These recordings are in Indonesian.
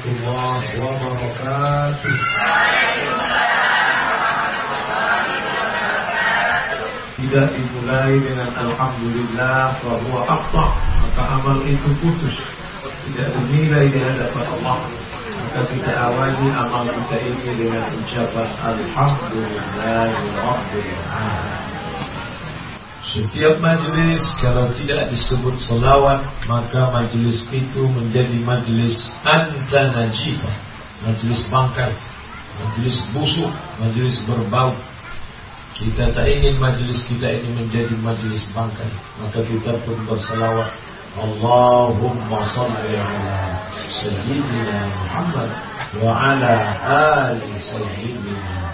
warahmatullahi wabarakatuh. Tidak dimulai dengan alhamdulillah bahwa apa maka amal itu putus tidak dinilai di hadapan Allah maka kita awali amal kita ini dengan ucapan alhamdulillah rabbil setiap majlis kalau tidak disebut selawat maka majlis itu menjadi majlis anta majlis bangkai majlis busuk majlis berbau kita tak ingin majlis kita ini menjadi majlis bangkai. Maka kita pun berselawat. Allahumma salli ala Sayyidina Muhammad wa ala ali Sayyidina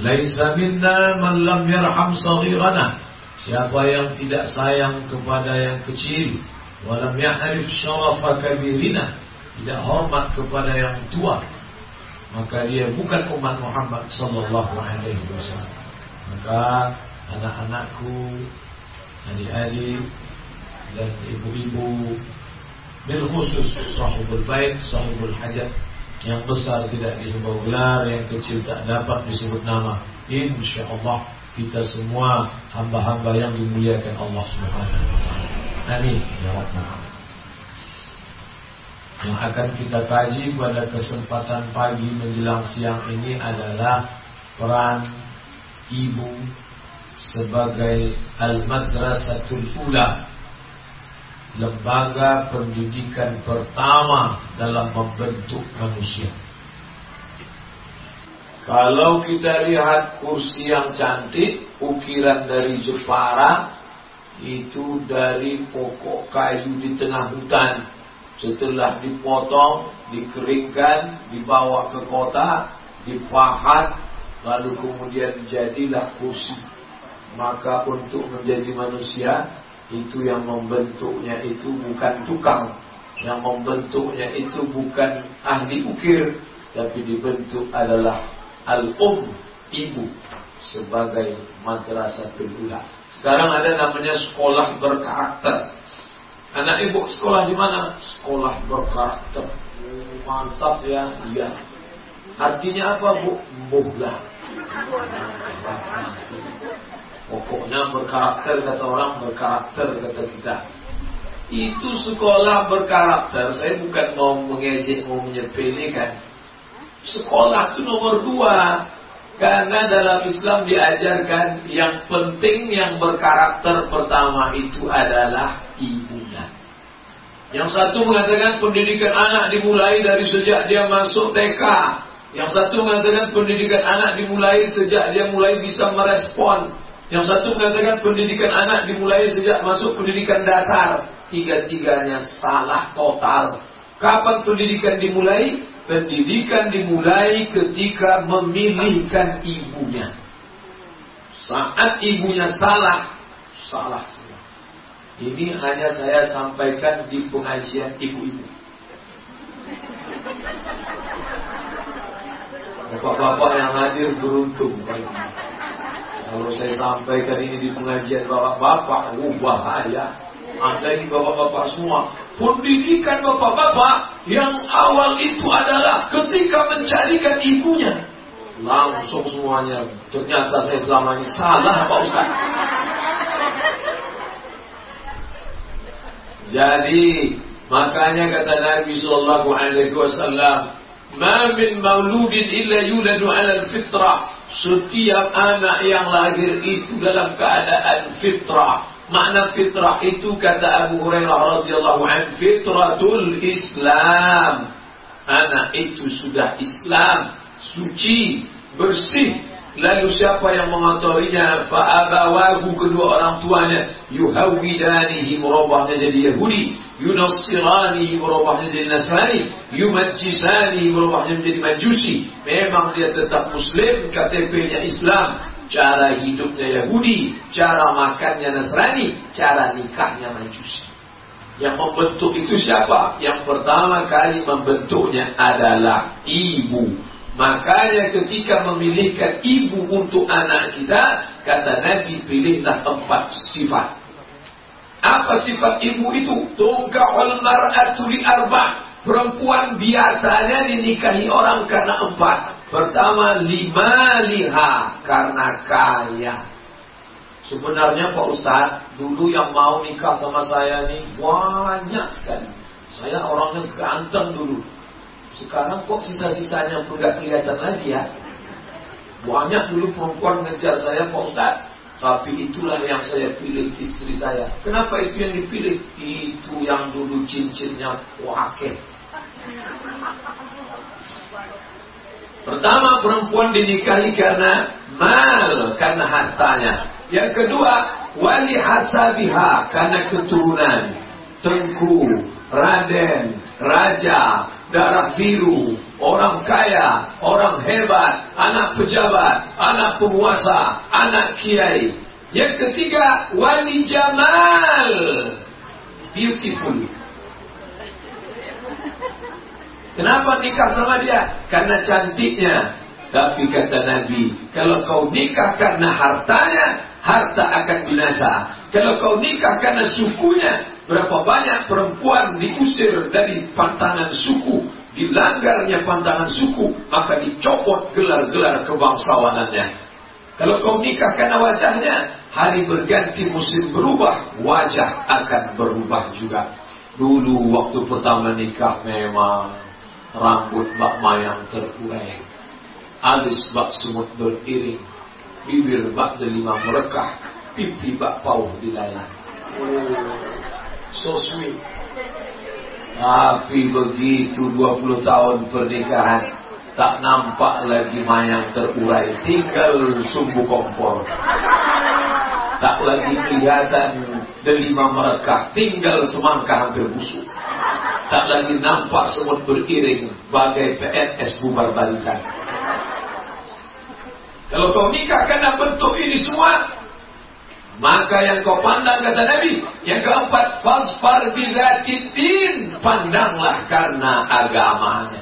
Laisa minna man lam yarham saghirana. Siapa yang tidak sayang kepada yang kecil, walam yahrif syarafa kabirina, tidak hormat kepada yang tua, maka dia bukan umat Muhammad sallallahu alaihi wasallam. Maka anak-anakku, adik-adik dan ibu-ibu bil khusus sahibul bait, sahibul hajat yang besar tidak dihimbau gelar, yang kecil tak dapat disebut nama. Insyaallah kita semua hamba-hamba yang dimuliakan Allah Subhanahu wa taala. Amin ya yang akan kita kaji pada kesempatan pagi menjelang siang ini adalah peran ibu sebagai al-madrasatul ula lembaga pendidikan pertama dalam membentuk manusia. Kalau kita lihat kursi yang cantik, ukiran dari Jepara, itu dari pokok kayu di tengah hutan setelah dipotong, dikeringkan, dibawa ke kota, dipahat, lalu kemudian jadilah kursi. Maka untuk menjadi manusia, itu yang membentuknya itu bukan tukang. Yang membentuknya itu bukan ahli ukir, tapi dibentuk adalah al-um, ibu, sebagai madrasah ula. Sekarang ada namanya sekolah berkarakter. Anak ibu sekolah di mana? Sekolah berkarakter. Mantap ya, iya. Artinya apa bu? Buhlah. Pokoknya berkarakter kata orang berkarakter kata kita. Itu sekolah berkarakter. Saya bukan mau mengejek, mau menyepelekan. Sekolah itu nomor dua. Karena dalam Islam diajarkan yang penting yang berkarakter pertama itu adalah ibunya. Yang satu mengatakan pendidikan anak dimulai dari sejak dia masuk TK. Yang satu mengatakan pendidikan anak dimulai sejak dia mulai bisa merespon. Yang satu mengatakan pendidikan anak dimulai sejak masuk pendidikan dasar. Tiga-tiganya salah total. Kapan pendidikan dimulai? Pendidikan dimulai ketika memilihkan ibunya. Saat ibunya salah, salah semua. Ini hanya saya sampaikan di pengajian ibu-ibu. Bapak-bapak yang hadir beruntung. Kalau saya sampaikan ini di pengajian bapak-bapak, oh bahaya. Anda ini bapak-bapak semua. Pendidikan bapak-bapak yang awal itu adalah ketika mencarikan ibunya. Langsung semuanya. Ternyata saya selama ini salah Pak Ustaz. Jadi makanya kata Nabi Sallallahu Alaihi Wasallam, "Ma min mauludin illa yuladu ala fitrah." Setiap anak yang lahir itu dalam keadaan fitrah. Makna fitrah itu kata Abu Hurairah radhiyallahu an fitratul Islam. Anak itu sudah Islam, suci, bersih. Lalu siapa yang mengotorinya? Fa'abawahu kedua orang tuanya. Yuhawidanihi merubahnya jadi Yahudi. Yunassirani merubahnya jadi Nasrani. Yumajjisani merubahnya menjadi Majusi. Memang dia tetap Muslim, KTP-nya Islam. Cara hidupnya Yahudi, cara makannya Nasrani, cara nikahnya Majusi. Yang membentuk itu siapa? Yang pertama kali membentuknya adalah ibu. Makanya ketika memilihkan ibu untuk anak kita, kata Nabi pilihlah empat sifat. Apa sifat ibu itu? Tungkahul mar'atu li arba' Perempuan biasanya dinikahi orang karena empat. Pertama, lima liha karena kaya. Sebenarnya Pak Ustadz, dulu yang mau nikah sama saya nih banyak sekali. Saya orangnya ganteng dulu. Sekarang kok sisa-sisanya pun gak kelihatan lagi ya. Banyak dulu perempuan ngejar saya Pak Ustadz. Tapi itulah yang saya pilih istri saya. Kenapa itu yang dipilih? Itu yang dulu cincinnya wakil. Pertama perempuan dinikahi karena mal, karena hartanya. Yang kedua, wali hasabiha karena keturunan. Tengku, raden, raja, darah biru, orang kaya, orang hebat, anak pejabat, anak penguasa, anak kiai. Yang ketiga, wali jamal. Beautiful. Kenapa nikah sama dia? Karena cantiknya. Tapi kata Nabi, kalau kau nikah karena hartanya, harta akan binasa. Kalau kau nikah karena sukunya, berapa banyak perempuan diusir dari pantangan suku, dilanggarnya pantangan suku, maka dicopot gelar-gelar kebangsawanannya. Kalau kau nikah karena wajahnya, hari berganti musim berubah, wajah akan berubah juga. Dulu waktu pertama nikah memang rambut bak mayang terurai. Alis bak semut beriring. Bibir bak delima merekah. Pipi bak pauh dilayan. Oh, so sweet. Tapi begitu 20 tahun pernikahan tak nampak lagi mayang terurai, tinggal sumbu kompor. Tak lagi kelihatan delima merekah, tinggal semangka hampir busuk. Tak lagi nampak semut beriring bagai PNS bubar barisan. Kalau kau nikah karena bentuk ini semua, maka yang kau pandang kata Nabi, yang keempat, fasfar bilatidin, pandanglah karena agamanya.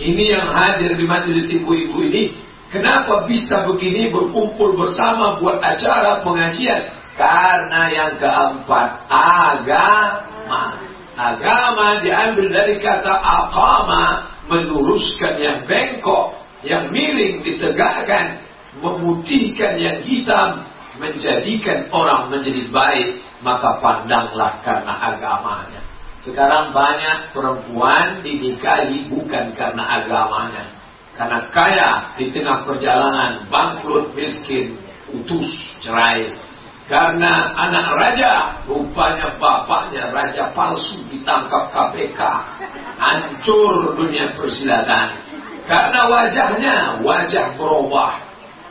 Ini yang hadir di majelis ibu-ibu ini, kenapa bisa begini berkumpul bersama buat acara pengajian? Karena yang keempat, agama. Agama diambil dari kata aqama, meluruskan yang bengkok, yang miring ditegakkan, memutihkan yang hitam, menjadikan orang menjadi baik, maka pandanglah karena agamanya. Sekarang banyak perempuan dinikahi bukan karena agamanya. Karena kaya di tengah perjalanan, bangkrut, miskin, utus, cerai, karena anak raja, rupanya bapaknya raja palsu ditangkap KPK. Hancur dunia persilatan. Karena wajahnya, wajah berubah.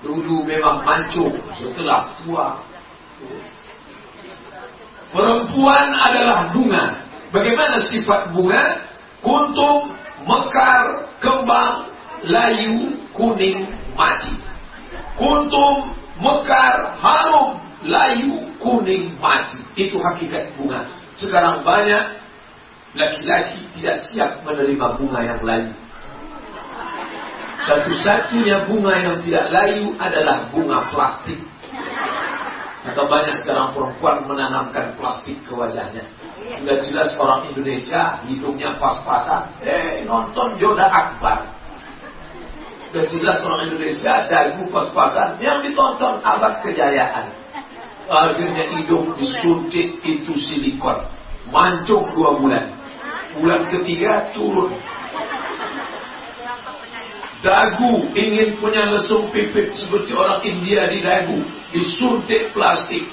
Dulu memang mancung, setelah tua. Perempuan adalah bunga. Bagaimana sifat bunga? Kuntum, mekar, kembang, layu, kuning, mati. Kuntum, mekar, harum, layu kuning mati. Itu hakikat bunga. Sekarang banyak laki-laki tidak siap menerima bunga yang layu. Satu-satunya bunga yang tidak layu adalah bunga plastik. Atau banyak sekarang perempuan menanamkan plastik ke wajahnya. Sudah jelas orang Indonesia hidungnya pas-pasan. Eh, nonton Yoda Akbar. Sudah jelas orang Indonesia dagu pas-pasan. Yang ditonton abad kejayaan akhirnya hidung disuntik itu silikon mancung dua bulan bulan ketiga turun dagu ingin punya lesung pipit seperti orang India di dagu disuntik plastik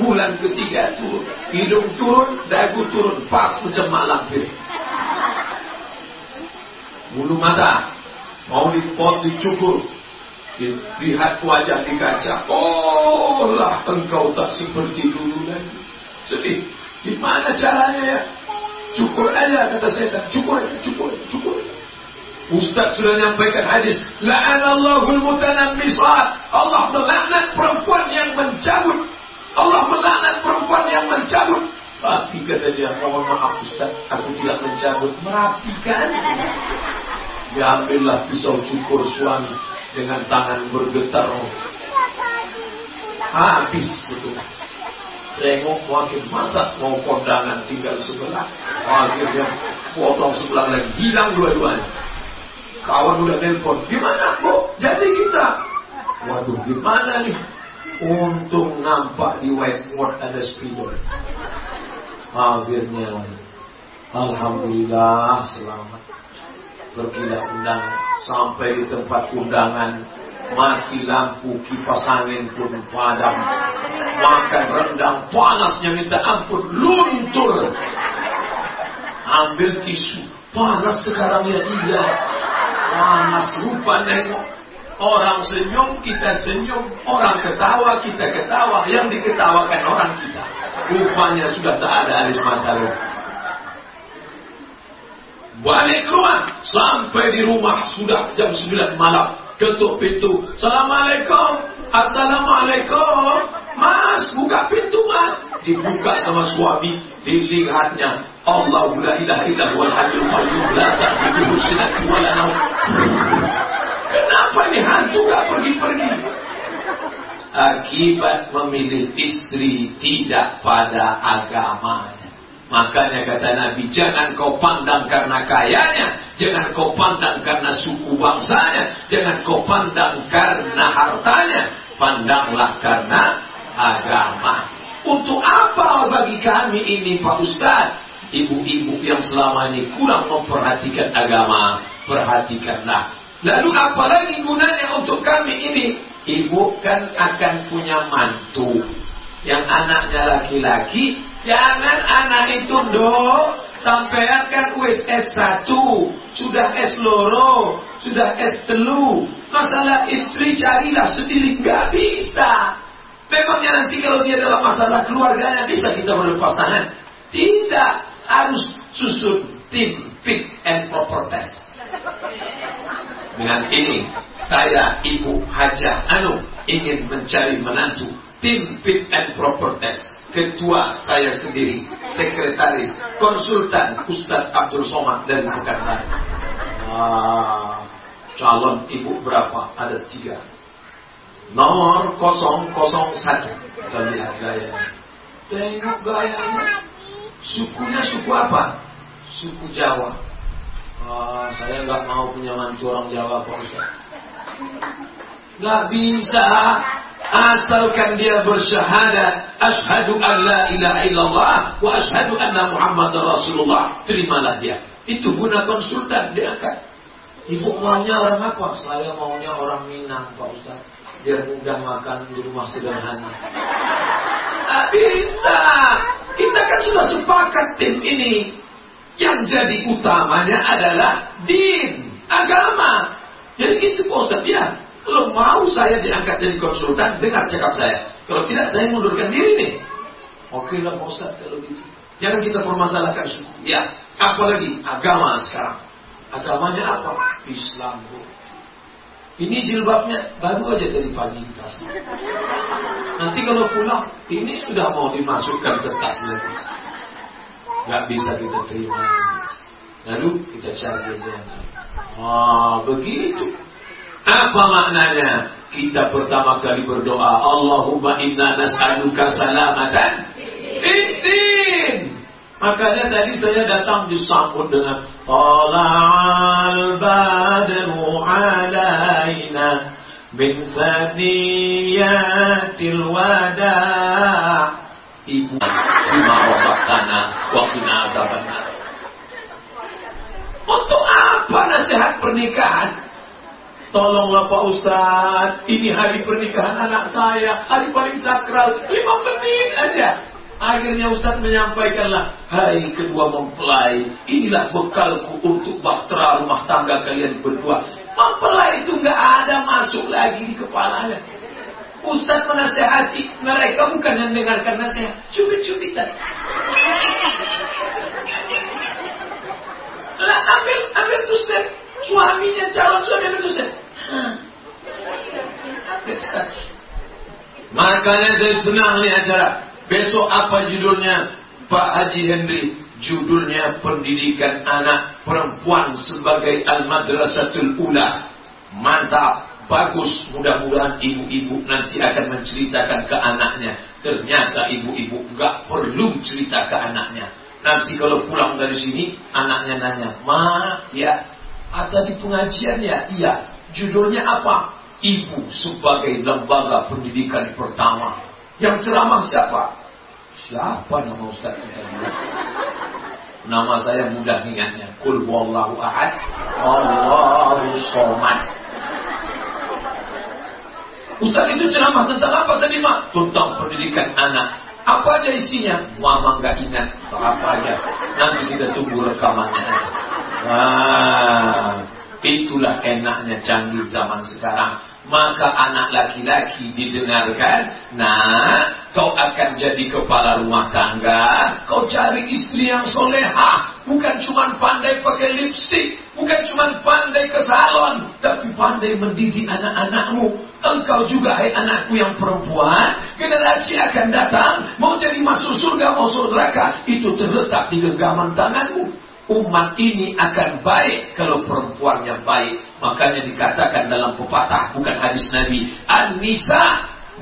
bulan ketiga turun hidung turun dagu turun pas macam mak lampir bulu mata mau dipot dicukur Lihat wajah di kaca. Oh lah engkau tak seperti dulu lagi. Sedih. Di mana caranya ya? Cukur aja kata setan. Cukur cukur cukur. Ustaz sudah menyampaikan hadis. La'anallahul mutanammisat. Allah melaknat perempuan yang mencabut. Allah melaknat perempuan yang mencabut. Tapi kata dia, mohon maaf Ustaz, aku tidak mencabut. Merapikan. Diambillah pisau cukur suami dengan tangan bergetar habis itu tengok makin masak mau kondangan tinggal sebelah akhirnya potong sebelah lagi, hilang dua-duanya. Kawan udah telepon, gimana bu? Jadi kita. Waduh, gimana nih? Untung nampak di whiteboard ada spidol. Akhirnya, Alhamdulillah selamat. Pergilah undangan sampai di tempat undangan mati lampu kipas angin pun padam makan rendang panasnya minta ampun luntur ambil tisu panas sekarang ya iya panas nengok orang senyum kita senyum orang ketawa kita ketawa yang diketawakan orang kita rupanya sudah tak ada alis mata Balik rumah. Sampai di rumah sudah jam 9 malam. Ketuk pintu. Assalamualaikum. Assalamualaikum. Mas, buka pintu mas. Dibuka sama suami. Dilihatnya. Allah la ilaha illa huwal hayyul qayyum la ta'khudhuhu sinatun wa la Kenapa ini hantu gak pergi-pergi? Akibat memilih istri tidak pada agamanya. Makanya kata Nabi, jangan kau pandang karena kayanya, jangan kau pandang karena suku bangsanya, jangan kau pandang karena hartanya, pandanglah karena agama. Untuk apa bagi kami ini Pak Ustaz? Ibu-ibu yang selama ini kurang memperhatikan agama, perhatikanlah. Lalu apalagi gunanya untuk kami ini? Ibu kan akan punya mantu yang anaknya laki-laki Jangan anak itu dong sampean kan wis S1, sudah S loro, sudah S telu. Masalah istri carilah sendiri, nggak bisa. Memangnya nanti kalau dia dalam masalah keluarganya bisa kita berlepas tangan? Tidak, harus susun tim fit and proper test. Dengan ini, saya Ibu Hajah Anu ingin mencari menantu tim fit and proper test ketua saya sendiri, sekretaris, konsultan Ustadz Abdul Somad bukan lain. Ah, calon ibu berapa? Ada tiga. Nomor 001. Kita lihat gayanya. Tengok gayanya. Sukunya suku apa? Suku Jawa. Ah, saya nggak mau punya mantu orang Jawa Pak Ustaz. Nggak bisa asalkan dia bersyahadat asyhadu an la ilaha illallah wa asyhadu anna muhammadar rasulullah terimalah dia itu guna konsultan diangkat ibu maunya orang apa saya maunya orang Minang Pak Ustaz biar mudah makan di rumah sederhana tak bisa kita kan sudah sepakat tim ini yang jadi utamanya adalah din agama jadi itu Ustaz ya kalau mau saya diangkat jadi konsultan, dengar cakap saya. Kalau tidak, saya mundurkan diri nih. Oke lah Ustaz kalau gitu. Jangan kita permasalahkan suku. Ya, apalagi agama sekarang. Agamanya apa? Islam. Bu. Ini jilbabnya baru aja dari pagi dikasih. Nanti kalau pulang, ini sudah mau dimasukkan ke tas lagi. Gak bisa kita terima. Lalu kita cari aja. Ah, begitu. Apa maknanya? Kita pertama kali berdoa, Allahumma inna nas'aluka salamatan Iddin. Makanya tadi saya datang disambut dengan Tala'al badru alaina min saniyatil wada' Ibu Bima tanah Wakina azabanna Untuk apa nasihat pernikahan? Tolonglah Pak Ustadz, ini hari pernikahan anak saya, hari paling sakral, lima menit aja. Akhirnya Ustadz menyampaikanlah, Hai kedua mempelai, inilah bekalku untuk bahtera rumah tangga kalian berdua. Mempelai itu nggak ada masuk lagi di kepalanya. Ustadz menasehati mereka bukan yang dengarkan nasihat, cubit-cubitan. Lah ambil, ambil tuh suaminya calon suami ambil tuh Makanya saya senang nih acara. Besok apa judulnya? Pak Haji Henry. Judulnya pendidikan anak perempuan sebagai al-madrasatul ula. Mantap. Bagus. Mudah-mudahan ibu-ibu nanti akan menceritakan ke anaknya. Ternyata ibu-ibu nggak perlu cerita ke anaknya. Nanti kalau pulang dari sini, anaknya nanya, Ma, ya, ada di pengajian ya? Iya. Judulnya apa? Ibu sebagai lembaga pendidikan pertama. Yang ceramah siapa? Siapa nama Ustaz Nama saya mudah ingatnya. Kul wallahu ahad. Allahu somad. Ustaz itu ceramah tentang apa tadi, Mak? Tentang pendidikan anak. Apa aja isinya? Mama nggak ingat apa aja. Nanti kita tunggu rekamannya. Wah, itulah enaknya canggih zaman sekarang. Maka anak laki-laki didengarkan, nah, kau akan jadi kepala rumah tangga, kau cari istri yang solehah, bukan cuma pandai pakai lipstick, bukan cuma pandai ke salon, tapi pandai mendidik anak-anakmu. Engkau juga, hai anakku yang perempuan, generasi akan datang, mau jadi masuk surga, mau surga itu terletak di genggaman tanganmu umat ini akan baik kalau perempuannya baik. Makanya dikatakan dalam pepatah, bukan hadis Nabi. An-Nisa,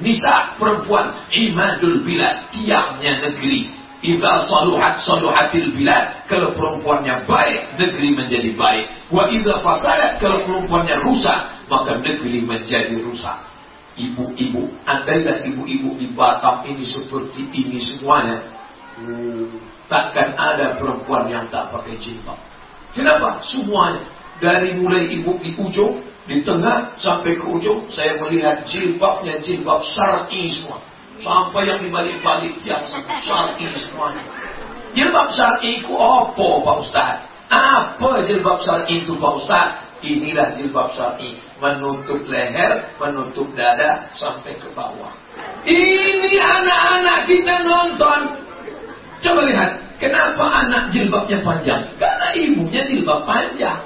Nisa perempuan, imadul bilad, tiangnya negeri. Idza saluhat saluhatil bilad. Kalau perempuannya baik, negeri menjadi baik. Wa idza fasadat, kalau perempuannya rusak, maka negeri menjadi rusak. Ibu-ibu, andailah ibu-ibu di Batam ini seperti ini semuanya. Hmm Takkan ada perempuan yang tak pakai jilbab. Kenapa? Semuanya. Dari mulai ibu di ujung, di tengah, sampai ke ujung, saya melihat jilbabnya jilbab syar'i semua. Sampai yang di balik-balik yang syar'i semuanya. Jilbab syar'i itu apa Pak Ustaz? Apa jilbab syar'i itu Pak Ustaz? Inilah jilbab syar'i. Menutup leher, menutup dada, sampai ke bawah. Ini anak-anak kita nonton. Coba lihat, kenapa anak jilbabnya panjang? Karena ibunya jilbab panjang.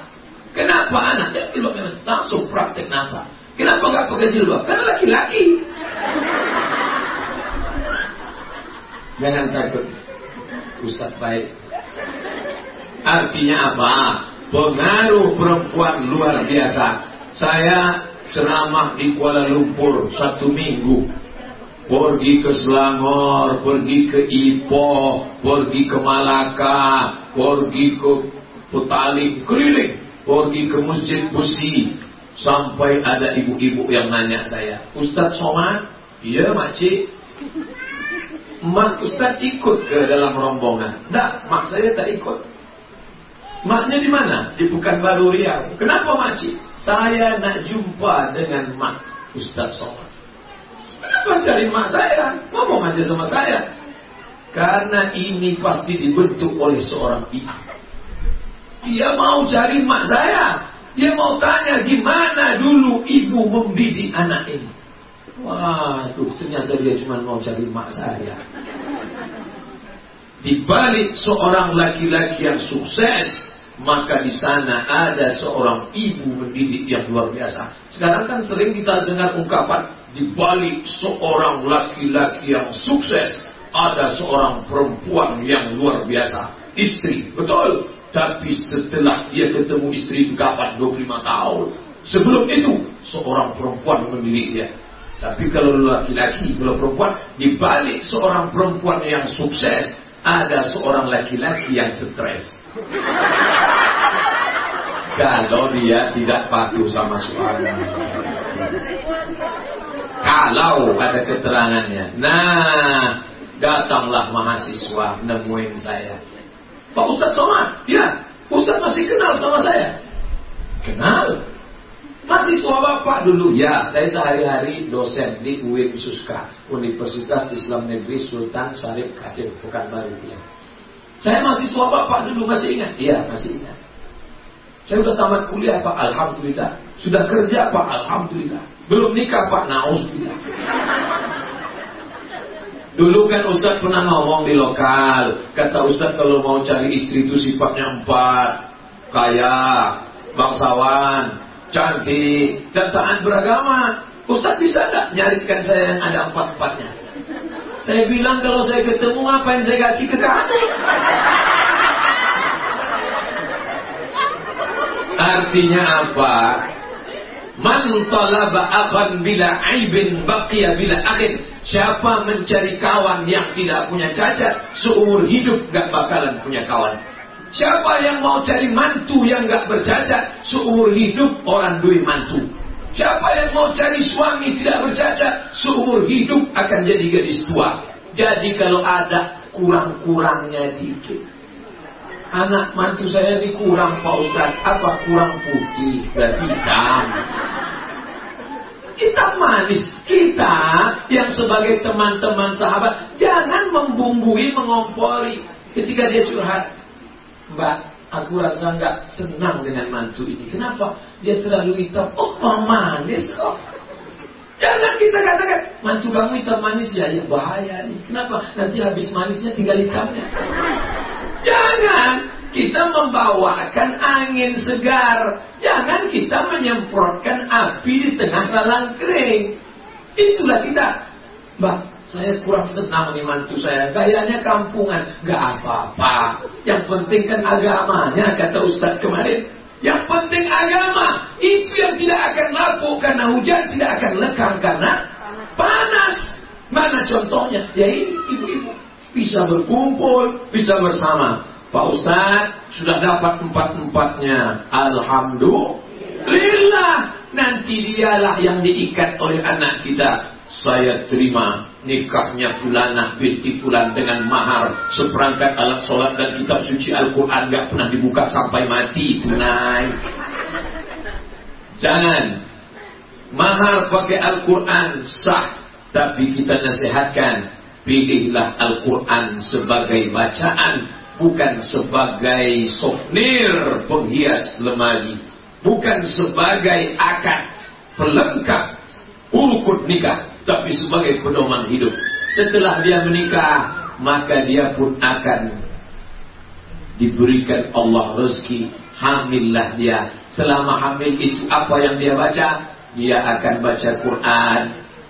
Kenapa anaknya jilbabnya langsung praktek napa? Kenapa nggak pakai jilbab? Karena laki-laki. Jangan takut, Ustaz baik. Artinya apa? Pengaruh perempuan luar biasa. Saya ceramah di Kuala Lumpur satu minggu pergi ke Selangor, pergi ke Ipoh, pergi ke Malaka, pergi ke Petaling, keliling, pergi ke Masjid Besi, sampai ada ibu-ibu yang nanya saya, Ustadz Somad, iya makcik, mak Ustadz ikut ke dalam rombongan, tidak, mak saya tak ikut. Maknya di mana? Di Pekanbaru Riau. Kenapa makcik? Saya nak jumpa dengan mak Ustadz Somad. Kenapa cari mak saya? Ngomong aja sama saya. Karena ini pasti dibentuk oleh seorang ibu. Dia mau cari mak saya. Dia mau tanya gimana dulu ibu membidik anak ini. Waduh, ternyata dia cuma mau cari mak saya. Di balik seorang laki-laki yang sukses, maka di sana ada seorang ibu mendidik yang luar biasa. Sekarang kan sering kita dengar ungkapan di balik seorang laki-laki yang sukses ada seorang perempuan yang luar biasa. Istri, betul. Tapi setelah dia ketemu istri itu kapan? 25 tahun. Sebelum itu, seorang perempuan dia. Tapi kalau laki-laki, kalau perempuan, di balik seorang perempuan yang sukses, ada seorang laki-laki yang stres. Kalau dia tidak patuh sama suami. Kalau ada keterangannya. Nah, datanglah mahasiswa nemuin saya. Pak Ustadz Somad, ya, Ustadz masih kenal sama saya. Kenal. Mahasiswa Bapak dulu, ya, saya sehari-hari dosen di UIN Suska, Universitas Islam Negeri Sultan Syarif Kasim, bukan baru ya. Saya mahasiswa Bapak dulu masih ingat? Iya, masih ingat. Saya sudah tamat kuliah Pak, Alhamdulillah. Sudah kerja Pak, Alhamdulillah. Belum nikah Pak, na'udzubillah. Dulu kan Ustadz pernah ngomong di lokal. Kata Ustadz kalau mau cari istri itu sifatnya empat. Kaya, bangsawan, cantik, dan taat beragama. Ustadz bisa nggak nyarikan saya yang ada empat-empatnya? Saya bilang kalau saya ketemu apa yang saya kasih ke kamu? Artinya apa? Man talaba akan bila aibin baqiya bila akhir. Siapa mencari kawan yang tidak punya cacat, seumur hidup gak bakalan punya kawan. Siapa yang mau cari mantu yang gak bercacat, seumur hidup orang duit mantu. Siapa yang mau cari suami tidak bercacat, seumur hidup akan jadi gadis tua. Jadi kalau ada kurang-kurangnya dikit. Anak mantu saya ini kurang Pak Ustaz. Apa kurang putih? Berarti hitam. Hitam manis. Kita yang sebagai teman-teman sahabat. Jangan membumbui, mengompori. Ketika dia curhat. Mbak, aku rasa nggak senang dengan mantu ini. Kenapa? Dia terlalu hitam. Oh, manis kok. Jangan kita katakan, mantu kamu hitam manis ya, ya bahaya nih. Kenapa? Nanti habis manisnya tinggal hitamnya. Jangan kita membawakan angin segar. Jangan kita menyemprotkan api di tengah lalang kering. Itulah kita. Mbak, saya kurang senang nih mantu saya. Gayanya kampungan. Gak apa-apa. Yang penting kan agamanya, kata Ustadz kemarin. Yang penting agama. Itu yang tidak akan lapuk karena hujan, tidak akan lekang karena panas. Mana contohnya? Ya ini ibu-ibu. Bisa berkumpul, bisa bersama. Pak Ustadz sudah dapat empat-empatnya. Alhamdulillah. Nanti dialah yang diikat oleh anak kita. Saya terima nikahnya Fulanah binti Fulan dengan mahar seperangkat alat sholat dan kitab suci Al-Quran gak pernah dibuka sampai mati tunai. Jangan mahar pakai Al-Quran sah, tapi kita nasihatkan pilihlah Al-Quran sebagai bacaan bukan sebagai souvenir penghias lemari, bukan sebagai akad pelengkap urut nikah tapi sebagai pedoman hidup. Setelah dia menikah, maka dia pun akan diberikan Allah rezeki. Hamillah dia. Selama hamil itu apa yang dia baca? Dia akan baca Quran.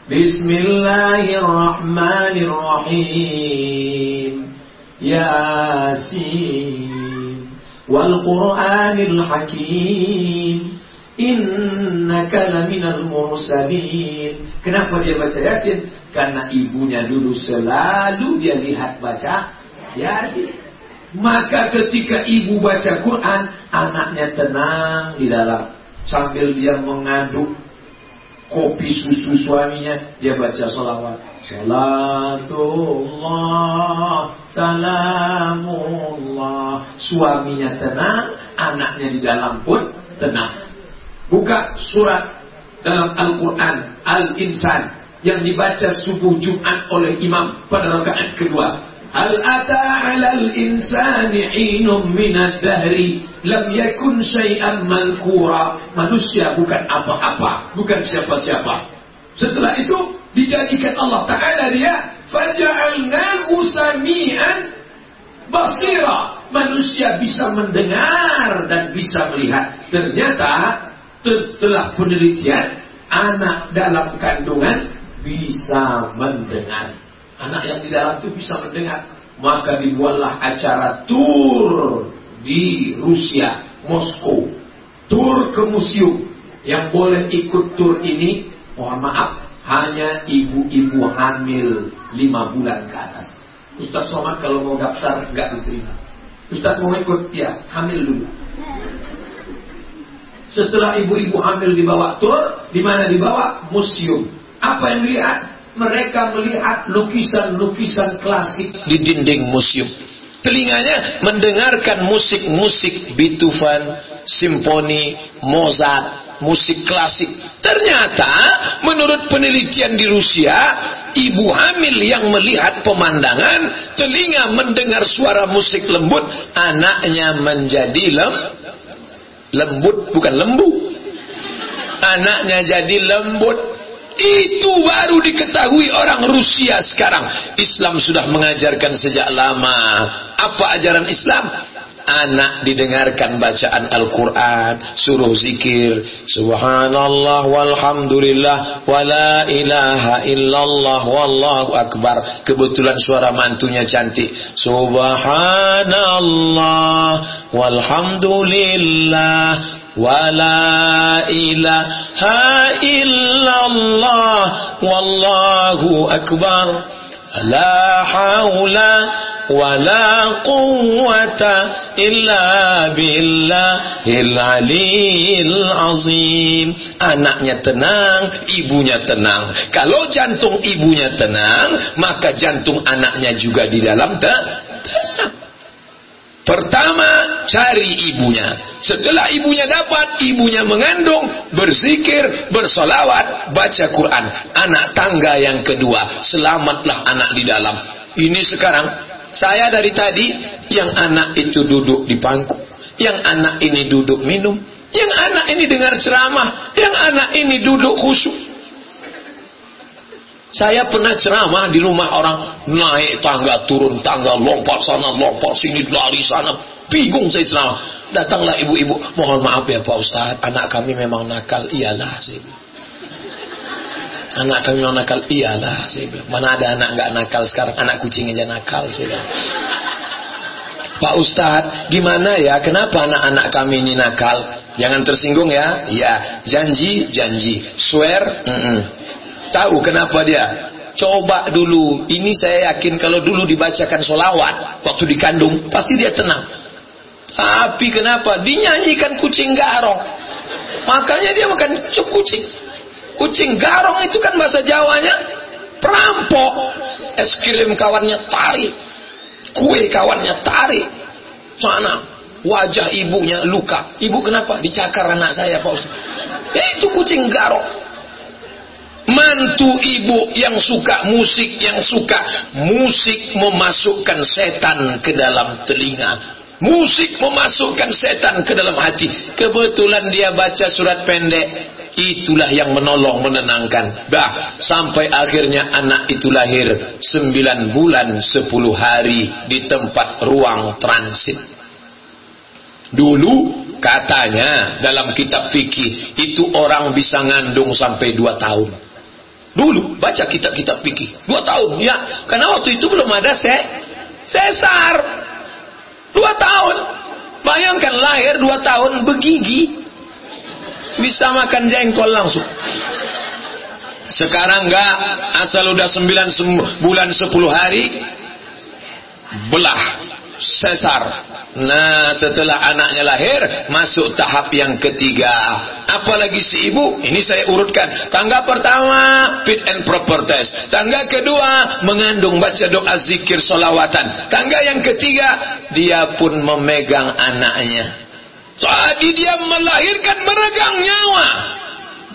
Bismillahirrahmanirrahim. Yasin. Wal Quranil Hakim. Innaka laminal mursalin. Kenapa dia baca Yasin? Karena ibunya dulu selalu dia lihat baca Yasin. Maka ketika ibu baca Quran, anaknya tenang di dalam. Sambil dia mengaduk kopi susu suaminya, dia baca salawat. Salatullah, salamullah. Suaminya tenang, anaknya di dalam pun tenang. Buka surat dalam Al-Quran Al-Insan yang dibaca subuh Jumat oleh imam pada rakaat kedua. Hal ata 'alal insani 'inum minad dahri lam yakun syai'an malkura. Manusia bukan apa-apa, bukan siapa-siapa. Setelah itu dijadikan Allah Taala dia faja'alnahu sami'an basira. Manusia bisa mendengar dan bisa melihat. Ternyata setelah penelitian anak dalam kandungan bisa mendengar. Anak yang di dalam itu bisa mendengar. Maka dibuatlah acara tur di Rusia, Moskow. Tur ke museum. Yang boleh ikut tur ini, mohon maaf, hanya ibu-ibu hamil lima bulan ke atas. Ustaz Somad kalau mau daftar nggak diterima. Ustaz mau ikut, ya hamil dulu. Setelah ibu-ibu hamil dibawa tur, di mana dibawa? Museum. Apa yang dilihat? Mereka melihat lukisan-lukisan klasik di dinding museum. Telinganya mendengarkan musik-musik Beethoven, simfoni, Mozart, musik klasik. Ternyata menurut penelitian di Rusia, ibu hamil yang melihat pemandangan, telinga mendengar suara musik lembut, anaknya menjadi lem, Lembut bukan lembu. Anaknya jadi lembut. Itu baru diketahui orang Rusia sekarang. Islam sudah mengajarkan sejak lama. Apa ajaran Islam? Anak didengarkan bacaan Al-Quran Suruh zikir Subhanallah walhamdulillah Wala ilaha illallah Wallahu akbar Kebetulan suara mantunya cantik Subhanallah Walhamdulillah ولا إله إلا الله والله أكبر لا حول ولا قوة إلا بالله العلي العظيم anaknya tenang ibunya tenang. Kalau jantung ibunya tenang maka jantung anaknya juga di dalam tenang. Pertama, cari ibunya. Setelah ibunya dapat, ibunya mengandung, berzikir, bersolawat, baca Quran. Anak tangga yang kedua, selamatlah anak di dalam. Ini sekarang, saya dari tadi, yang anak itu duduk di pangku. Yang anak ini duduk minum. Yang anak ini dengar ceramah. Yang anak ini duduk khusyuk. Saya pernah ceramah di rumah orang naik tangga turun tangga lompat sana lompat sini lari sana. Bingung saya ceramah. Datanglah ibu-ibu mohon maaf ya Pak Ustadz anak kami memang nakal. Iyalah saya bilang. Anak kami memang nakal. Iyalah saya bilang. Mana ada anak nggak nakal sekarang? Anak kucing aja nakal saya bilang. Pak Ustadz gimana ya? Kenapa anak-anak kami ini nakal? Jangan tersinggung ya. Ya janji janji. Swear? Mm -mm. Tahu kenapa dia? Coba dulu. Ini saya yakin kalau dulu dibacakan solawat waktu dikandung, pasti dia tenang. Tapi kenapa? Dinyanyikan kucing garong. Makanya dia makan kucing. Kucing garong itu kan bahasa Jawanya perampok. Es krim kawannya tarik. Kue kawannya tarik. Sana wajah ibunya luka. Ibu kenapa? Dicakar anak saya Pak Ustaz. Ya, itu kucing garong mantu ibu yang suka musik yang suka musik memasukkan setan ke dalam telinga. Musik memasukkan setan ke dalam hati. Kebetulan dia baca surat pendek. Itulah yang menolong menenangkan. Bah sampai akhirnya anak itu lahir 9 bulan 10 hari di tempat ruang transit. Dulu katanya dalam kitab fikih itu orang bisa ngandung sampai 2 tahun Dulu baca kitab-kitab fikih. Dua tahun ya. Karena waktu itu belum ada se sesar. Dua tahun. Bayangkan lahir dua tahun begigi. Bisa makan jengkol langsung. Sekarang enggak. Asal udah sembilan bulan sepuluh hari. Belah. Sesar. Nah setelah anaknya lahir Masuk tahap yang ketiga. Apalagi si ibu Ini saya urutkan. Tangga pertama Fit and proper test. Tangga kedua Mengandung baca doa zikir solawatan. Tangga yang ketiga Dia pun memegang anaknya. Tadi dia melahirkan meregang nyawa.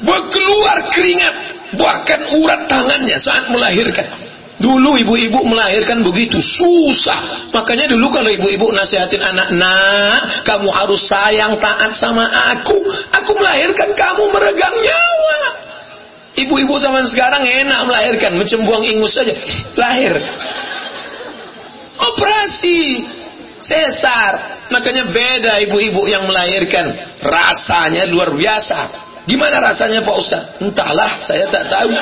Berkeluar keringat. Bahkan urat tangannya saat melahirkan Dulu ibu-ibu melahirkan begitu susah. Makanya dulu kalau ibu-ibu nasihatin anak, "Nak, kamu harus sayang taat sama aku. Aku melahirkan kamu meregang nyawa." Ibu-ibu zaman sekarang enak melahirkan, mencembuang ingus saja. Lahir. Operasi. Sesar. Makanya beda ibu-ibu yang melahirkan. Rasanya luar biasa. Gimana rasanya Pak Ustaz? Entahlah, saya tak tahu.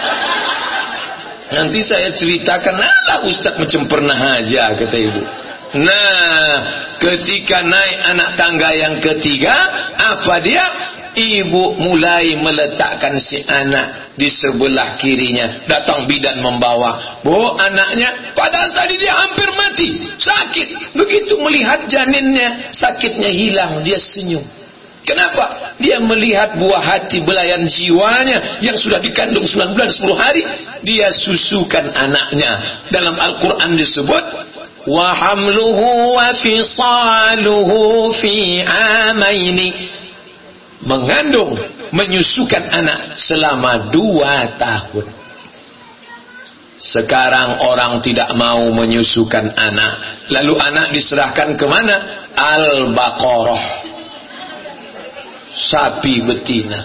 Nanti saya ceritakan, lah Ustaz macam pernah aja kata ibu. Nah, ketika naik anak tangga yang ketiga, apa dia? Ibu mulai meletakkan si anak di sebelah kirinya. Datang bidan membawa. Bu, anaknya, padahal tadi dia hampir mati. Sakit. Begitu melihat janinnya, sakitnya hilang. Dia senyum. Kenapa? Dia melihat buah hati belayan jiwanya yang sudah dikandung 9 bulan 10 hari, dia susukan anaknya. Dalam Al-Qur'an disebut wa hamluhu wa fisaluhu fi amaini. Mengandung, menyusukan anak selama dua tahun. Sekarang orang tidak mau menyusukan anak. Lalu anak diserahkan ke mana? Al-Baqarah sapi betina.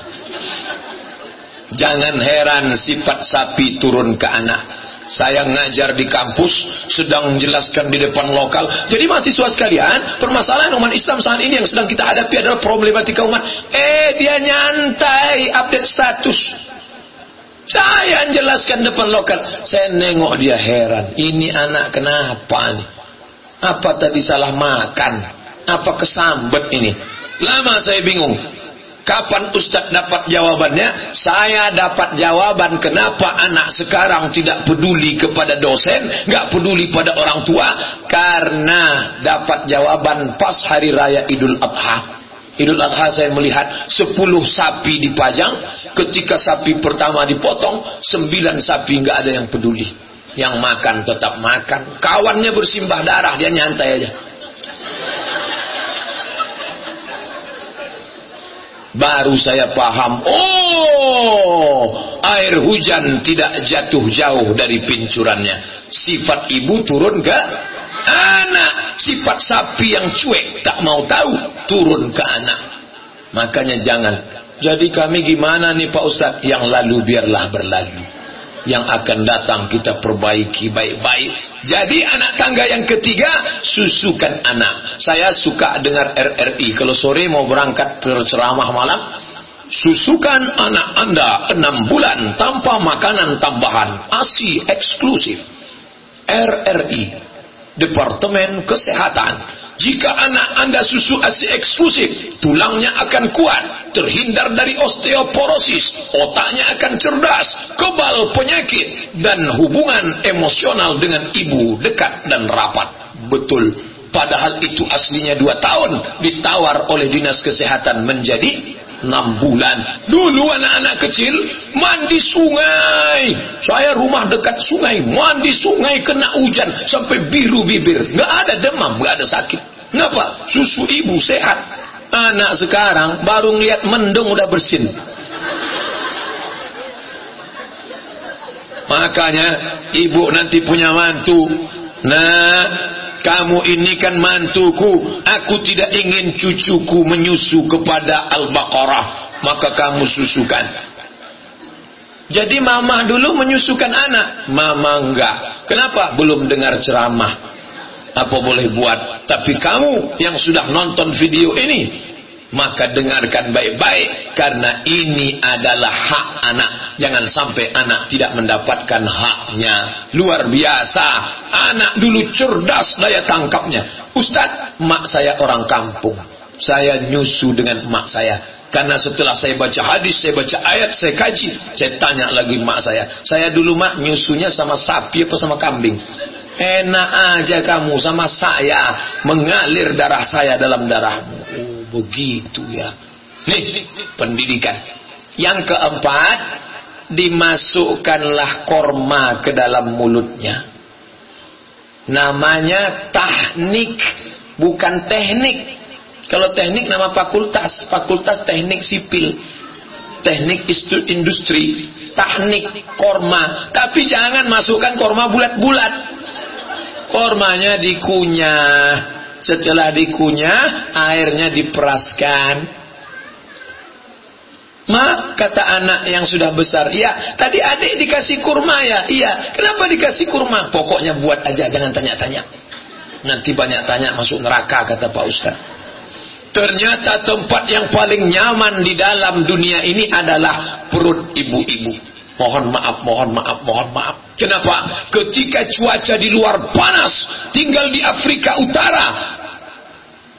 Jangan heran sifat sapi turun ke anak. Saya ngajar di kampus, sedang menjelaskan di depan lokal. Jadi mahasiswa sekalian, permasalahan umat Islam saat ini yang sedang kita hadapi adalah problematika umat. Eh, dia nyantai update status. Saya jelaskan depan lokal. Saya nengok dia heran. Ini anak kenapa nih? Apa tadi salah makan? Apa kesambet ini? Lama saya bingung. Kapan Ustadz dapat jawabannya? Saya dapat jawaban kenapa anak sekarang tidak peduli kepada dosen, nggak peduli pada orang tua, karena dapat jawaban pas hari raya Idul Adha. Idul Adha saya melihat 10 sapi dipajang, ketika sapi pertama dipotong, 9 sapi nggak ada yang peduli. Yang makan tetap makan, kawannya bersimbah darah, dia nyantai aja. Baru saya paham. Oh, air hujan tidak jatuh jauh dari pincurannya. Sifat ibu turun ke anak. Sifat sapi yang cuek tak mau tahu turun ke anak. Makanya jangan. Jadi kami gimana nih Pak Ustadz? Yang lalu biarlah berlalu yang akan datang kita perbaiki baik-baik. Jadi anak tangga yang ketiga, susukan anak. Saya suka dengar RRI. Kalau sore mau berangkat berceramah malam, susukan anak anda enam bulan tanpa makanan tambahan. ASI eksklusif. RRI. Departemen Kesehatan jika anak anda susu ASI eksklusif, tulangnya akan kuat, terhindar dari osteoporosis, otaknya akan cerdas, kebal penyakit, dan hubungan emosional dengan ibu dekat dan rapat. Betul. Padahal itu aslinya dua tahun, ditawar oleh dinas kesehatan menjadi enam bulan. Dulu anak-anak kecil mandi sungai. Saya rumah dekat sungai, mandi sungai kena hujan sampai biru bibir. Nggak ada demam, nggak ada sakit. Kenapa? Susu ibu sehat. Anak sekarang baru ngeliat mendung udah bersin. Makanya ibu nanti punya mantu. Nah, kamu ini kan mantuku. Aku tidak ingin cucuku menyusu kepada Al-Baqarah. Maka kamu susukan. Jadi mama dulu menyusukan anak. Mama enggak. Kenapa? Belum dengar ceramah apa boleh buat tapi kamu yang sudah nonton video ini maka dengarkan baik-baik karena ini adalah hak anak. Jangan sampai anak tidak mendapatkan haknya. Luar biasa. Anak dulu cerdas daya tangkapnya. Ustaz mak saya orang kampung. Saya nyusu dengan mak saya. Karena setelah saya baca hadis, saya baca ayat, saya kaji, saya tanya lagi mak saya. Saya dulu mak nyusunya sama sapi apa sama kambing? Enak aja kamu sama saya. Mengalir darah saya dalam darahmu. Begitu ya. Nih, pendidikan. Yang keempat, dimasukkanlah korma ke dalam mulutnya. Namanya tahnik, bukan teknik. Kalau teknik nama fakultas, fakultas teknik sipil. Teknik industri, teknik korma. Tapi jangan masukkan korma bulat-bulat Kormanya dikunyah. Setelah dikunyah, airnya diperaskan. Ma, kata anak yang sudah besar, iya, tadi adik dikasih kurma ya, iya. Kenapa dikasih kurma? Pokoknya buat aja, jangan tanya-tanya. Nanti banyak tanya masuk neraka, kata Pak Ustaz. Ternyata tempat yang paling nyaman di dalam dunia ini adalah perut ibu-ibu. Mohon maaf, mohon maaf, mohon maaf. Kenapa? Ketika cuaca di luar panas, tinggal di Afrika Utara,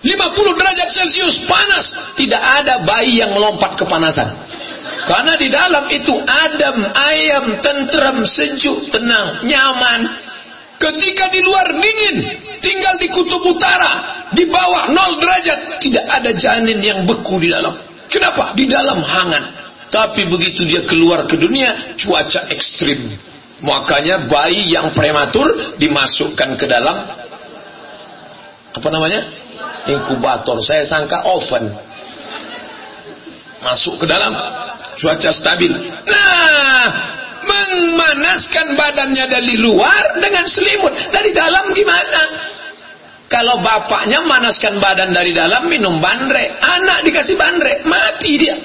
50 derajat Celcius panas, tidak ada bayi yang melompat kepanasan. Karena di dalam itu adem, ayam, tentrem, sejuk, tenang, nyaman. Ketika di luar dingin, tinggal di kutub utara, di bawah 0 derajat, tidak ada janin yang beku di dalam. Kenapa? Di dalam hangat. Tapi begitu dia keluar ke dunia, cuaca ekstrim. Makanya bayi yang prematur dimasukkan ke dalam apa namanya? Inkubator. Saya sangka oven. Masuk ke dalam cuaca stabil. Nah, memanaskan badannya dari luar dengan selimut. Dari dalam gimana? Kalau bapaknya manaskan badan dari dalam minum bandre, anak dikasih bandre, mati dia.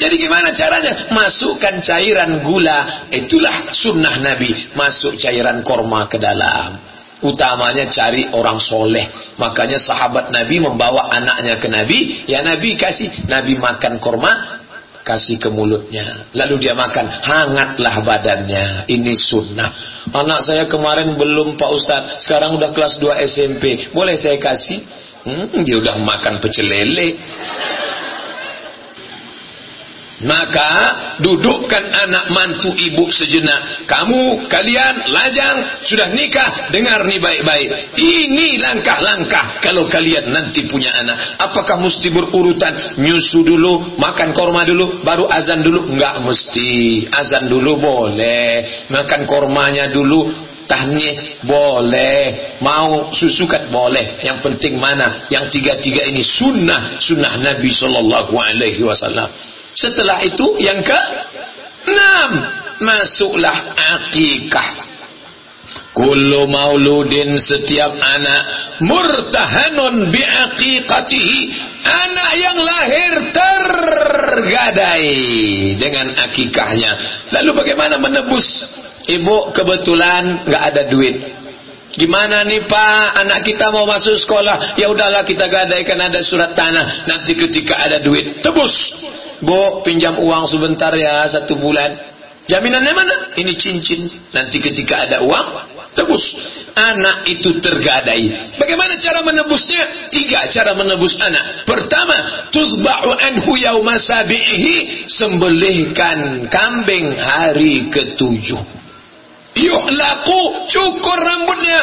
Jadi gimana caranya? Masukkan cairan gula. Itulah sunnah Nabi. Masuk cairan korma ke dalam. Utamanya cari orang soleh. Makanya sahabat Nabi membawa anaknya ke Nabi. Ya Nabi kasih. Nabi makan korma. Kasih ke mulutnya. Lalu dia makan. Hangatlah badannya. Ini sunnah. Anak saya kemarin belum Pak Ustadz. Sekarang udah kelas 2 SMP. Boleh saya kasih? Hmm, dia udah makan pecel lele. Maka dudukkan anak mantu ibu sejenak. Kamu, kalian, lajang, sudah nikah, dengar nih baik-baik. Ini langkah-langkah kalau kalian nanti punya anak. Apakah mesti berurutan? Nyusu dulu, makan korma dulu, baru azan dulu? Enggak mesti. Azan dulu boleh. Makan kormanya dulu, tahnih boleh mau susukan boleh yang penting mana yang tiga-tiga ini sunnah sunnah Nabi Sallallahu Alaihi Wasallam setelah itu yang ke enam masuklah akikah. Kullu mauludin setiap anak murtahanun biaqiqatihi anak yang lahir tergadai dengan akikahnya. Lalu bagaimana menebus? Ibu kebetulan nggak ada duit. Gimana nih Pak, anak kita mau masuk sekolah? Ya udahlah kita gadaikan ada surat tanah. Nanti ketika ada duit, tebus. Bu, pinjam uang sebentar ya, satu bulan. Jaminannya mana? Ini cincin. Nanti ketika ada uang, tebus. Anak itu tergadai. Bagaimana cara menebusnya? Tiga cara menebus anak. Pertama, tuzba'u anhu yawma sabi'ihi. Sembelihkan kambing hari ketujuh. Yuhlaku, cukur rambutnya.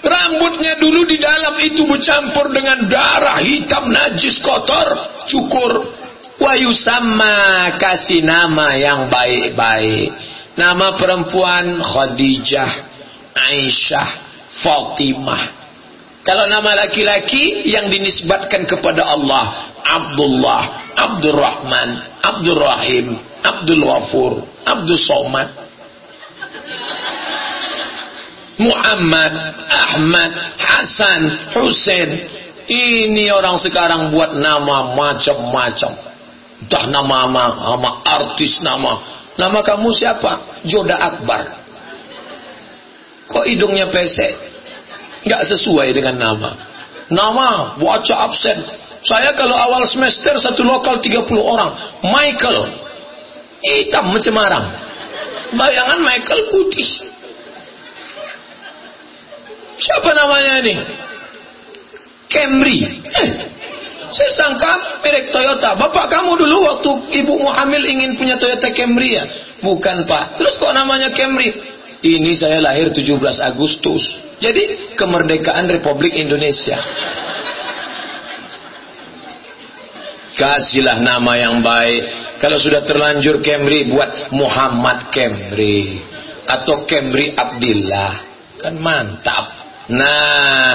Rambutnya dulu di dalam itu bercampur dengan darah hitam najis kotor. Cukur wa yusamma kasih nama yang baik-baik. Nama perempuan Khadijah Aisyah Fatimah. Kalau nama laki-laki yang dinisbatkan kepada Allah Abdullah Abdurrahman Abdurrahim Abdul Wafur Abdul Somad. Muhammad Ahmad Hasan Hussein. Ini orang sekarang buat nama macam-macam Entah nama nama, nama artis nama. Nama kamu siapa? Joda Akbar. Kok hidungnya pesek? Gak sesuai dengan nama. Nama, baca absen. Saya kalau awal semester satu lokal 30 orang. Michael. Hitam macam marang. Bayangan Michael putih. Siapa namanya ini? Camry. Eh, saya sangka merek Toyota. Bapak kamu dulu waktu ibu mau hamil ingin punya Toyota Camry ya? Bukan pak. Terus kok namanya Camry? Ini saya lahir 17 Agustus. Jadi kemerdekaan Republik Indonesia. Kasihlah nama yang baik. Kalau sudah terlanjur Camry buat Muhammad Camry atau Camry Abdillah. Kan mantap. Nah,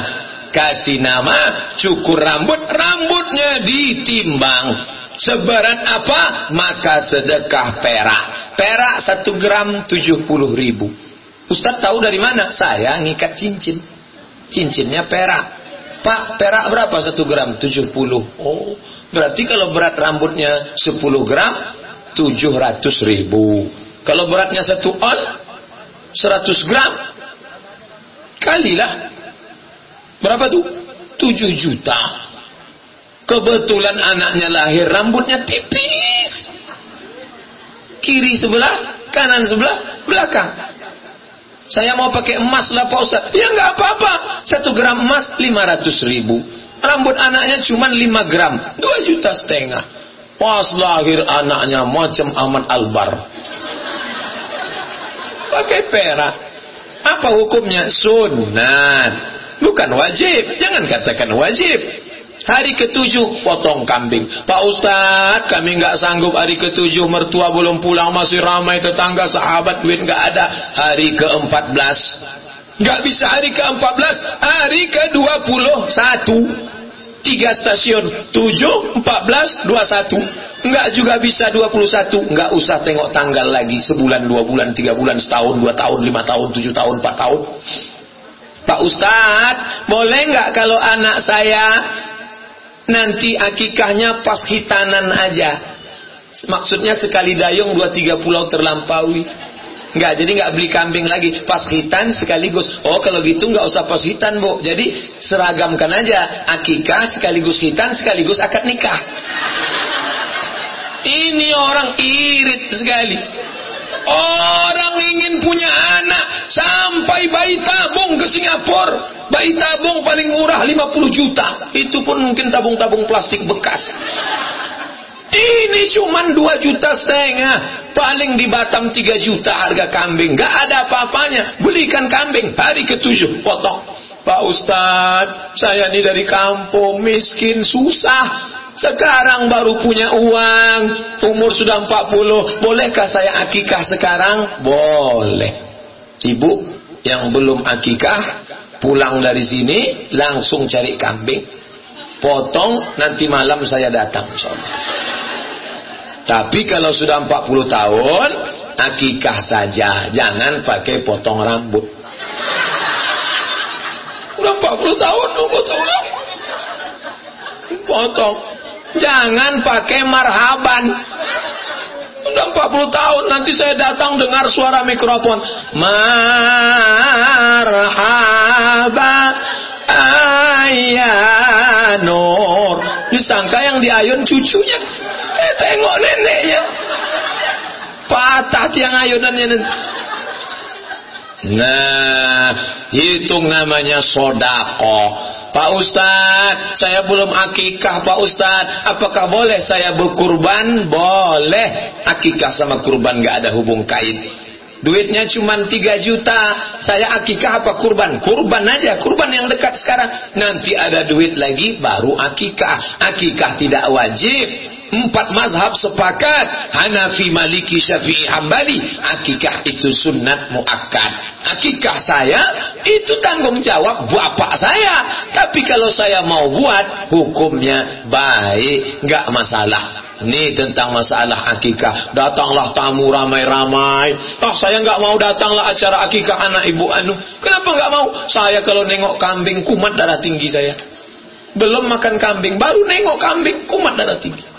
kasih nama cukur rambut rambutnya ditimbang. Sebaran apa? Maka sedekah perak. Perak satu gram tujuh puluh ribu. Ustadz tahu dari mana? Saya ngikat cincin. Cincinnya perak. Pak perak berapa? Satu gram tujuh puluh. Oh berarti kalau berat rambutnya sepuluh gram tujuh ratus ribu. Kalau beratnya satu on seratus gram kalilah Berapa tuh? 7 juta. Kebetulan anaknya lahir rambutnya tipis. Kiri sebelah, kanan sebelah, belakang. Saya mau pakai emas lah Pak Ustaz. Ya nggak apa-apa. Satu gram emas 500 ribu. Rambut anaknya cuma 5 gram. 2 juta setengah. Pas lahir anaknya macam Aman Albar. Pakai perak. Apa hukumnya? Sunat. Bukan wajib. Jangan katakan wajib. Hari ketujuh potong kambing. Pak Ustadz, kami nggak sanggup hari ketujuh mertua belum pulang masih ramai tetangga sahabat duit nggak ada. Hari keempat belas nggak bisa hari keempat belas hari ke dua puluh satu tiga stasiun tujuh empat belas dua satu nggak juga bisa dua puluh satu nggak usah tengok tanggal lagi sebulan dua bulan tiga bulan setahun dua tahun lima tahun tujuh tahun empat tahun Pak Ustadz, boleh nggak kalau anak saya nanti akikahnya pas hitanan aja? Maksudnya sekali dayung dua tiga pulau terlampaui. Enggak, jadi nggak beli kambing lagi. Pas hitan sekaligus. Oh, kalau gitu nggak usah pas hitan, Bu. Jadi seragamkan aja akikah sekaligus hitan sekaligus akad nikah. Ini orang irit sekali. Orang ingin punya anak sampai bayi tabung ke Singapura. Bayi tabung paling murah 50 juta. Itu pun mungkin tabung-tabung plastik bekas. Ini cuma 2 juta setengah. Paling di Batam 3 juta harga kambing. Gak ada apa-apanya. Belikan kambing. Hari ketujuh. Potong. Pak Ustadz, saya ini dari kampung. Miskin, susah. Sekarang baru punya uang. Umur sudah 40. Bolehkah saya akikah sekarang? Boleh. Ibu yang belum akikah. Pulang dari sini. Langsung cari kambing. Potong. Nanti malam saya datang. Tapi kalau sudah 40 tahun, akikah saja. Jangan pakai potong rambut. Udah 40 tahun, potong rambut. Potong. Jangan pakai marhaban. Udah 40 tahun, nanti saya datang dengar suara mikrofon. Marhaba ayanur. Disangka yang diayun cucunya. Eh tengok neneknya. Patah tiang ayunannya nanti. Nah, hitung namanya sodako. Pak Ustadz, saya belum akikah Pak Ustadz. Apakah boleh saya berkurban? Boleh. Akikah sama kurban gak ada hubung kait. Duitnya cuma 3 juta. Saya akikah apa kurban? Kurban aja. Kurban yang dekat sekarang. Nanti ada duit lagi baru akikah. Akikah tidak wajib. Empat mazhab sepakat. Hanafi, Maliki, Syafi'i, Hambali. Akikah itu sunat muakkad. Akikah saya itu tanggung jawab bapak saya. Tapi kalau saya mau buat hukumnya baik, nggak masalah. Ini tentang masalah akikah. Datanglah tamu ramai-ramai. Oh saya nggak mau datanglah acara akikah anak ibu anu. Kenapa nggak mau? Saya kalau nengok kambing kumat darah tinggi saya. Belum makan kambing, baru nengok kambing kumat darah tinggi.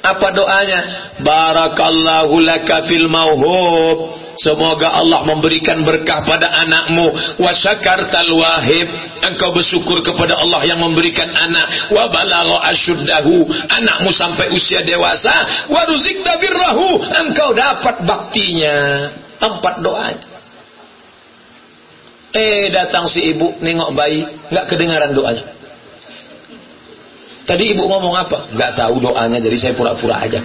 Apa doanya? Barakallahu laka fil mauhub. Semoga Allah memberikan berkah pada anakmu. Wa syakartal wahib. Engkau bersyukur kepada Allah yang memberikan anak. Wa balagha asyuddahu. Anakmu sampai usia dewasa. Wa ruzikta birrahu. Engkau dapat baktinya. Empat doa. Eh datang si ibu nengok bayi. Enggak kedengaran doanya. Tadi ibu ngomong apa? Gak tahu doanya, jadi saya pura-pura aja.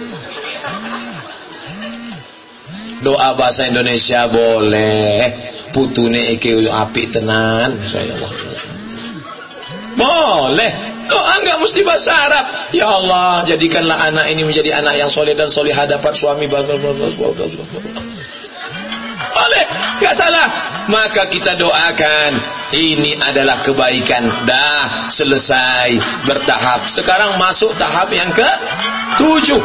Doa bahasa Indonesia boleh. Putune iki api tenan. Saya. Boleh. Doa nggak mesti bahasa Arab. Ya Allah, jadikanlah anak ini menjadi anak yang soleh dan solehah dapat suami. Boleh, nggak salah. Maka kita doakan. Ini adalah kebaikan. Dah selesai bertahap. Sekarang masuk tahap yang ke tujuh.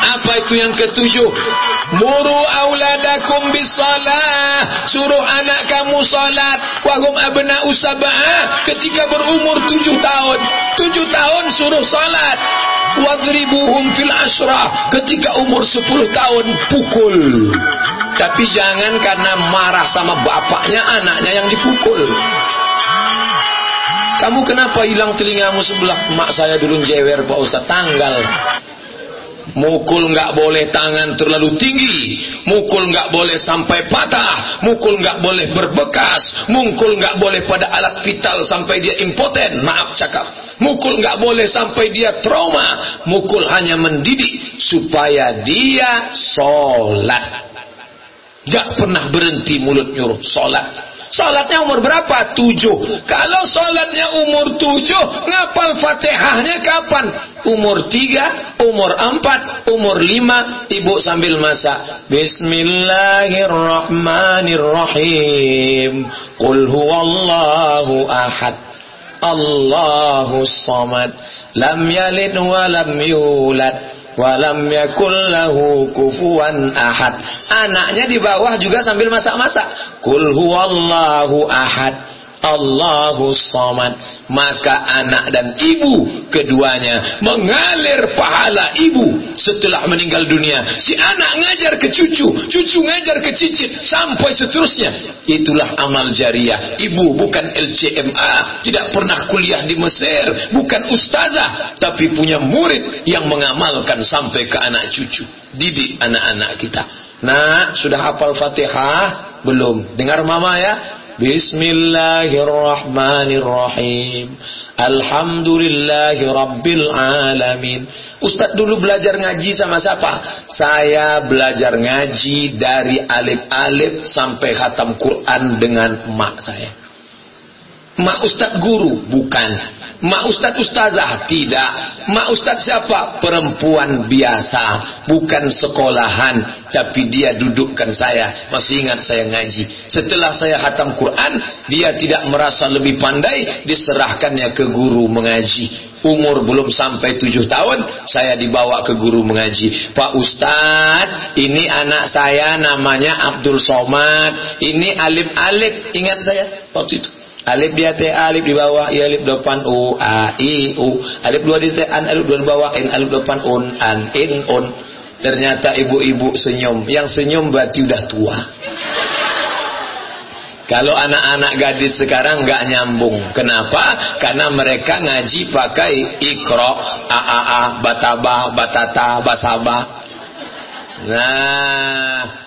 Apa itu yang ketujuh? Muru auladakum bisalah. Suruh anak kamu salat. Wahum abna usabah. Ketika berumur tujuh tahun. Tujuh tahun suruh salat. Wadribuhum fil asrah. Ketika umur sepuluh tahun pukul. Tapi jangan karena marah sama bapaknya anaknya yang dipukul. Kamu kenapa hilang telingamu sebelah? Mak saya dulu jewer Pak Ustaz. Tanggal. Mukul nggak boleh tangan terlalu tinggi, mukul nggak boleh sampai patah, mukul nggak boleh berbekas, mukul nggak boleh pada alat vital sampai dia impoten. Maaf cakap, mukul nggak boleh sampai dia trauma, mukul hanya mendidik supaya dia sholat. Gak pernah berhenti mulut nyuruh sholat. Sholatnya umur berapa? Tujuh. Kalau sholatnya umur tujuh, ngapal fatihahnya kapan? Umur tiga, umur empat, umur lima, ibu sambil masak. Bismillahirrahmanirrahim. Qul huwallahu ahad. Allahu samad. Lam yalid wa lam yulad walam yakul lahu kufuwan ahad. Anaknya di bawah juga sambil masak-masak. Kul huwallahu ahad. Allahu Samad. Maka anak dan ibu keduanya mengalir pahala ibu setelah meninggal dunia. Si anak ngajar ke cucu cucu ngajar ke cicit sampai seterusnya. Itulah amal jariah. Ibu bukan LCMA tidak pernah kuliah di Mesir bukan ustazah tapi punya murid yang mengamalkan sampai ke anak cucu. Didik anak-anak kita. Nah sudah hafal fatihah? Belum. Dengar mama ya Bismillahirrahmanirrahim. Alhamdulillahi Rabbil Alamin. Ustadz dulu belajar ngaji sama siapa? Saya belajar ngaji dari alif-alif sampai khatam Quran dengan emak saya. Mak Ustadz guru? Bukan. Mak Ustadz Ustazah? Tidak. Mak Ustadz siapa? Perempuan biasa. Bukan sekolahan. Tapi dia dudukkan saya. Masih ingat saya ngaji. Setelah saya hatam Quran, dia tidak merasa lebih pandai. Diserahkannya ke guru mengaji. Umur belum sampai tujuh tahun, saya dibawa ke guru mengaji. Pak Ustadz, ini anak saya namanya Abdul Somad. Ini alif-alif. Ingat saya waktu itu. Alif di atas alif di bawah, i alif depan u, a, i, u. Alif dua di atas an, alif dua di bawah, in, alif depan un, an, in, un. Ternyata ibu-ibu senyum. Yang senyum berarti udah tua. Kalau anak-anak gadis sekarang nggak nyambung. Kenapa? Karena mereka ngaji pakai ikro, a a a, bataba, batata, basaba. Nah,